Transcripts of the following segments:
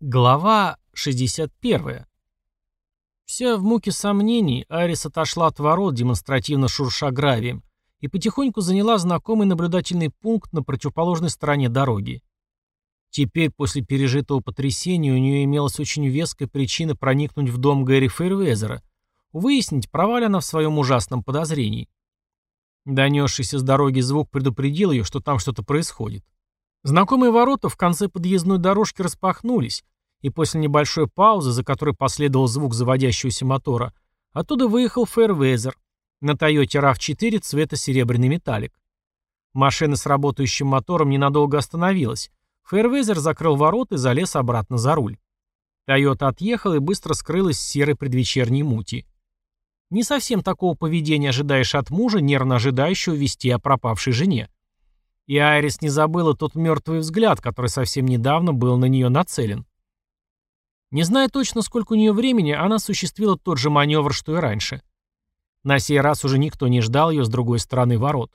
Глава 61. Вся в муке сомнений, Арис отошла от ворот, демонстративно шурша гравием, и потихоньку заняла знакомый наблюдательный пункт на противоположной стороне дороги. Теперь, после пережитого потрясения, у нее имелась очень веская причина проникнуть в дом Гэри Фейрвезера, выяснить, права ли она в своем ужасном подозрении. Донесшийся с дороги звук предупредил ее, что там что-то происходит. Знакомые ворота в конце подъездной дорожки распахнулись, и после небольшой паузы, за которой последовал звук заводящегося мотора, оттуда выехал Фэрвезер на Toyota RAV4 цвета серебряный металлик. Машина с работающим мотором ненадолго остановилась. Фэрвезер закрыл ворота и залез обратно за руль. Тойота отъехала и быстро скрылась в серой предвечерней мути. Не совсем такого поведения ожидаешь от мужа, нервно ожидающего вести о пропавшей жене. И Айрис не забыла тот мертвый взгляд, который совсем недавно был на нее нацелен. Не зная точно, сколько у нее времени, она осуществила тот же маневр, что и раньше. На сей раз уже никто не ждал ее с другой стороны ворот.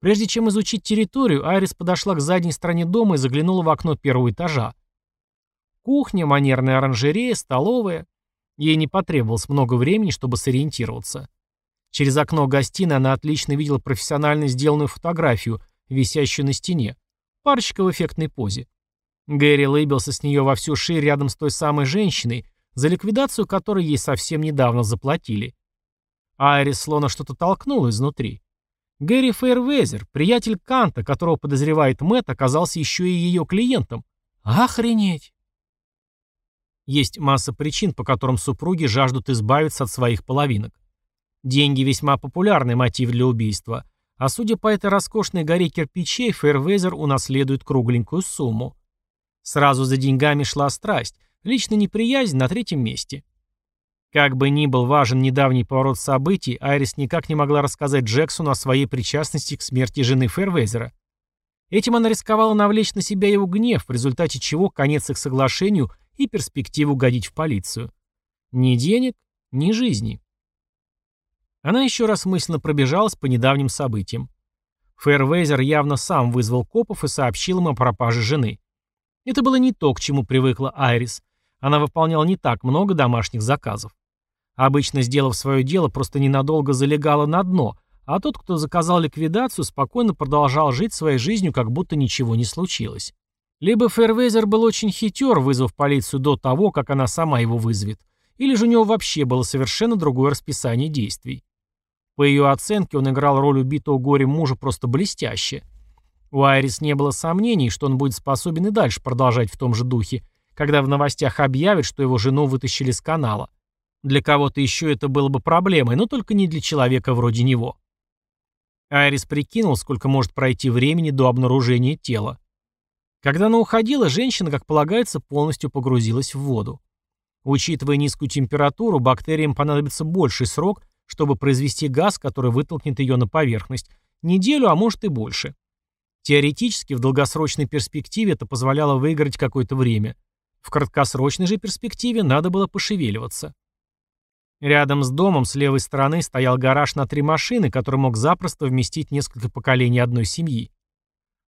Прежде чем изучить территорию, Айрис подошла к задней стороне дома и заглянула в окно первого этажа. Кухня, манерная оранжерея, столовая. Ей не потребовалось много времени, чтобы сориентироваться. Через окно гостиной она отлично видела профессионально сделанную фотографию, висящую на стене. Парочка в эффектной позе. Гэри лыбился с нее во всю ширь рядом с той самой женщиной, за ликвидацию которой ей совсем недавно заплатили. Айрис словно что-то толкнула изнутри. Гэри Фейрвезер, приятель Канта, которого подозревает Мэтт, оказался еще и ее клиентом. Охренеть! Есть масса причин, по которым супруги жаждут избавиться от своих половинок. Деньги весьма популярный мотив для убийства – а судя по этой роскошной горе кирпичей, Фэрвезер унаследует кругленькую сумму. Сразу за деньгами шла страсть, лично неприязнь на третьем месте. Как бы ни был важен недавний поворот событий, Айрис никак не могла рассказать Джексону о своей причастности к смерти жены Фэрвезера. Этим она рисковала навлечь на себя его гнев, в результате чего конец их соглашению и перспективу угодить в полицию. Ни денег, ни жизни. Она еще раз мысленно пробежалась по недавним событиям. Фэрвейзер явно сам вызвал копов и сообщил им о пропаже жены. Это было не то, к чему привыкла Айрис. Она выполняла не так много домашних заказов. Обычно, сделав свое дело, просто ненадолго залегала на дно, а тот, кто заказал ликвидацию, спокойно продолжал жить своей жизнью, как будто ничего не случилось. Либо Фэрвейзер был очень хитер, вызвав полицию до того, как она сама его вызовет, или же у него вообще было совершенно другое расписание действий. По ее оценке, он играл роль убитого горем мужа просто блестяще. У Айрис не было сомнений, что он будет способен и дальше продолжать в том же духе, когда в новостях объявят, что его жену вытащили с канала. Для кого-то еще это было бы проблемой, но только не для человека вроде него. Айрис прикинул, сколько может пройти времени до обнаружения тела. Когда она уходила, женщина, как полагается, полностью погрузилась в воду. Учитывая низкую температуру, бактериям понадобится больший срок, чтобы произвести газ, который вытолкнет ее на поверхность, неделю, а может и больше. Теоретически, в долгосрочной перспективе это позволяло выиграть какое-то время. В краткосрочной же перспективе надо было пошевеливаться. Рядом с домом с левой стороны стоял гараж на три машины, который мог запросто вместить несколько поколений одной семьи.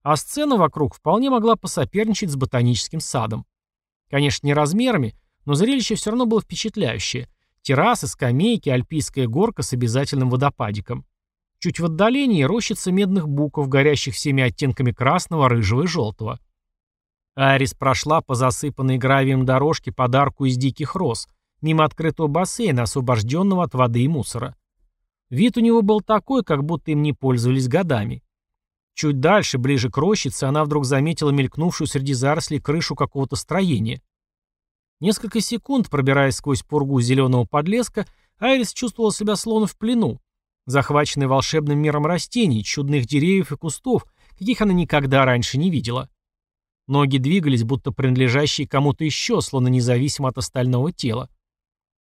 А сцена вокруг вполне могла посоперничать с ботаническим садом. Конечно, не размерами, но зрелище все равно было впечатляющее – Террасы, скамейки, альпийская горка с обязательным водопадиком. Чуть в отдалении рощица медных буков, горящих всеми оттенками красного, рыжего и желтого. Арис прошла по засыпанной гравием дорожке под арку из диких роз, мимо открытого бассейна, освобожденного от воды и мусора. Вид у него был такой, как будто им не пользовались годами. Чуть дальше, ближе к рощице, она вдруг заметила мелькнувшую среди зарослей крышу какого-то строения. Несколько секунд, пробираясь сквозь пургу зеленого подлеска, Айрис чувствовала себя словно в плену, захваченной волшебным миром растений, чудных деревьев и кустов, каких она никогда раньше не видела. Ноги двигались, будто принадлежащие кому-то еще, словно независимо от остального тела.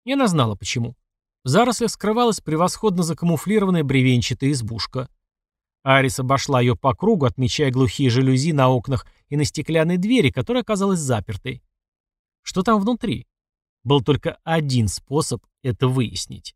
И она знала почему. В зарослях скрывалась превосходно закамуфлированная бревенчатая избушка. Арис обошла ее по кругу, отмечая глухие жалюзи на окнах и на стеклянной двери, которая оказалась запертой. Что там внутри? Был только один способ это выяснить.